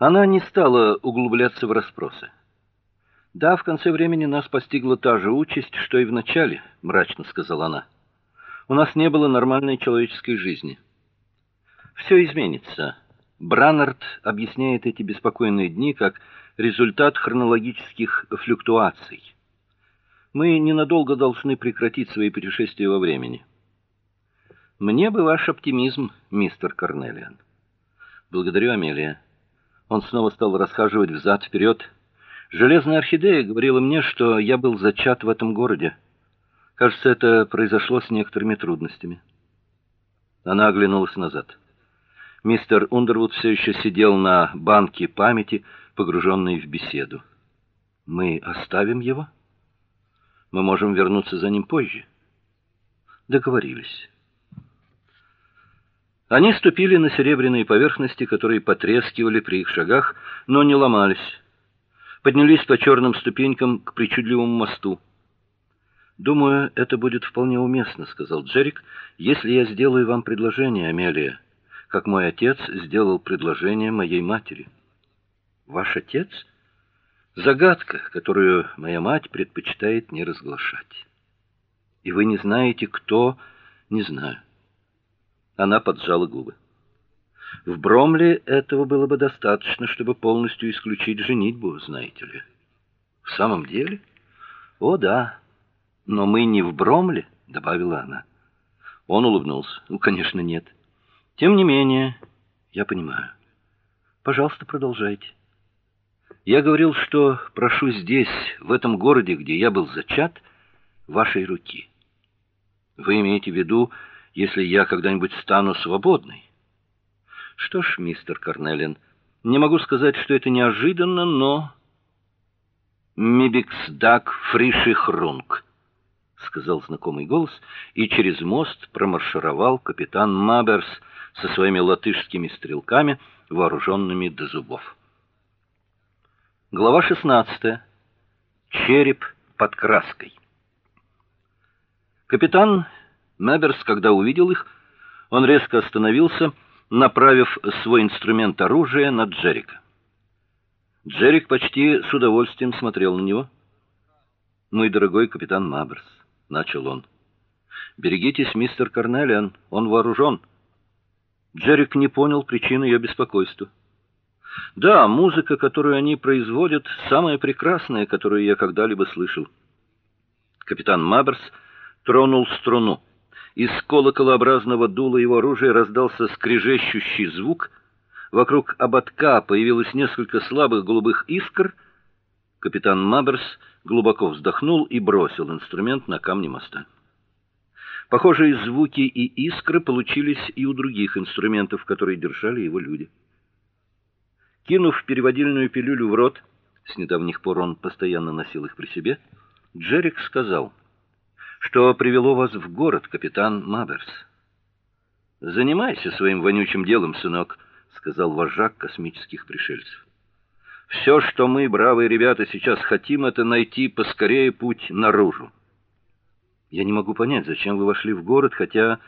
Она не стала углубляться в расспросы. Да, в конце времени нас постигла та же участь, что и в начале, мрачно сказала она. У нас не было нормальной человеческой жизни. Все изменится. Браннард объясняет эти беспокойные дни как результат хронологических флюктуаций. Мы ненадолго должны прекратить свои путешествия во времени. Мне бы ваш оптимизм, мистер Карнелиан. Благодарю, Амелия. Он снова стал расхаживать взад вперед. Железная орхидея говорила мне, что я был зачат в этом городе. Кажется, это произошло с некоторыми трудностями. Она оглянулась назад. Мистер Ундервуд все еще сидел на банке памяти, погруженный в беседу. Мы оставим его? Мы можем вернуться за ним позже. Договорились. Они ступили на серебряные поверхности, которые потрескивали при их шагах, но не ломались. Поднялись по черным ступенькам к причудливому мосту. Думаю, это будет вполне уместно, сказал Джерик, если я сделаю вам предложение, Амелия, как мой отец сделал предложение моей матери. Ваш отец загадка, которую моя мать предпочитает не разглашать. И вы не знаете, кто, не знаю. Она поджала губы. В Бромле этого было бы достаточно, чтобы полностью исключить женитьбу, знаете ли. В самом деле? О, да. Но мы не в Бромле, добавила она. Он улыбнулся. Ну, конечно, нет. Тем не менее, я понимаю. Пожалуйста, продолжайте. Я говорил, что прошу здесь, в этом городе, где я был зачат, вашей руки. Вы имеете в виду если я когда-нибудь стану свободной. Что ж, мистер Карнелин, не могу сказать, что это неожиданно, но Мибиксдак Фришихрунг, сказал знакомый голос, и через мост промаршировал капитан Маберс со своими латышскими стрелками, вооруженными до зубов. Глава 16. Череп под краской. Капитан Меберс, когда увидел их, он резко остановился, направив свой инструмент оружия на Джерика. Джерик почти с удовольствием смотрел на него. "Мой дорогой капитан Маберс", начал он. "Берегитесь, мистер Карнелиан, он вооружен». Джерик не понял причины ее беспокойства. "Да, музыка, которую они производят, самая прекрасная, которую я когда-либо слышал". Капитан Маберс тронул струну. Из колоколообразного дула его оружия раздался скрежещущий звук. Вокруг ободка появилось несколько слабых голубых искр. Капитан Маберс глубоко вздохнул и бросил инструмент на камни моста. Похожие звуки и искры получились и у других инструментов, которые держали его люди. Кинув переводильную пилюлю в рот, с недавних пор он постоянно носил их при себе, Джерик сказал: что привело вас в город, капитан Маберс. Занимайся своим вонючим делом, сынок, сказал вожак космических пришельцев. Все, что мы, бравые ребята, сейчас хотим это найти поскорее путь наружу. Я не могу понять, зачем вы вошли в город, хотя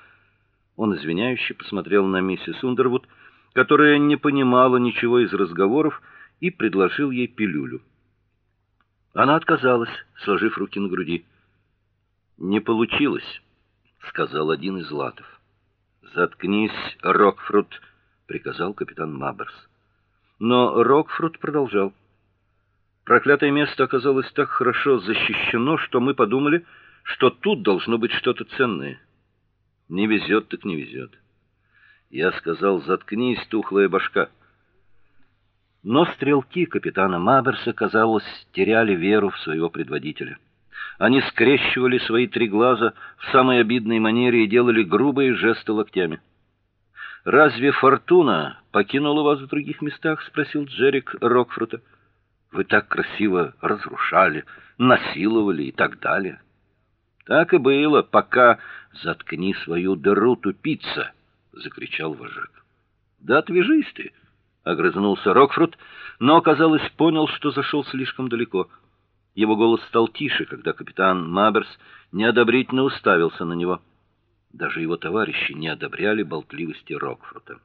он извиняюще посмотрел на миссис Ундервуд, которая не понимала ничего из разговоров, и предложил ей пилюлю. Она отказалась, сложив руки на груди. Не получилось, сказал один из латов. Заткнись, Рокфрут, приказал капитан Маберс. Но Рокфрут продолжал. Проклятое место оказалось так хорошо защищено, что мы подумали, что тут должно быть что-то ценное. Не везет, так не везет. Я сказал: "Заткнись, тухлая башка". Но стрелки капитана Маберса, казалось, теряли веру в своего предводителя. Они скрещивали свои три глаза в самой обидной манере и делали грубые жесты локтями. Разве фортуна покинула вас в других местах, спросил Джерик Рокфрута. Вы так красиво разрушали, насиловали и так далее. Так и было, пока заткни свою дыру, тупица, закричал вожак. Да отвяжись ты, огрызнулся Рокфрут, но, казалось, понял, что зашел слишком далеко. Его голос стал тише, когда капитан Маберс неодобрительно уставился на него. Даже его товарищи не одобряли болтливости Рокфорта.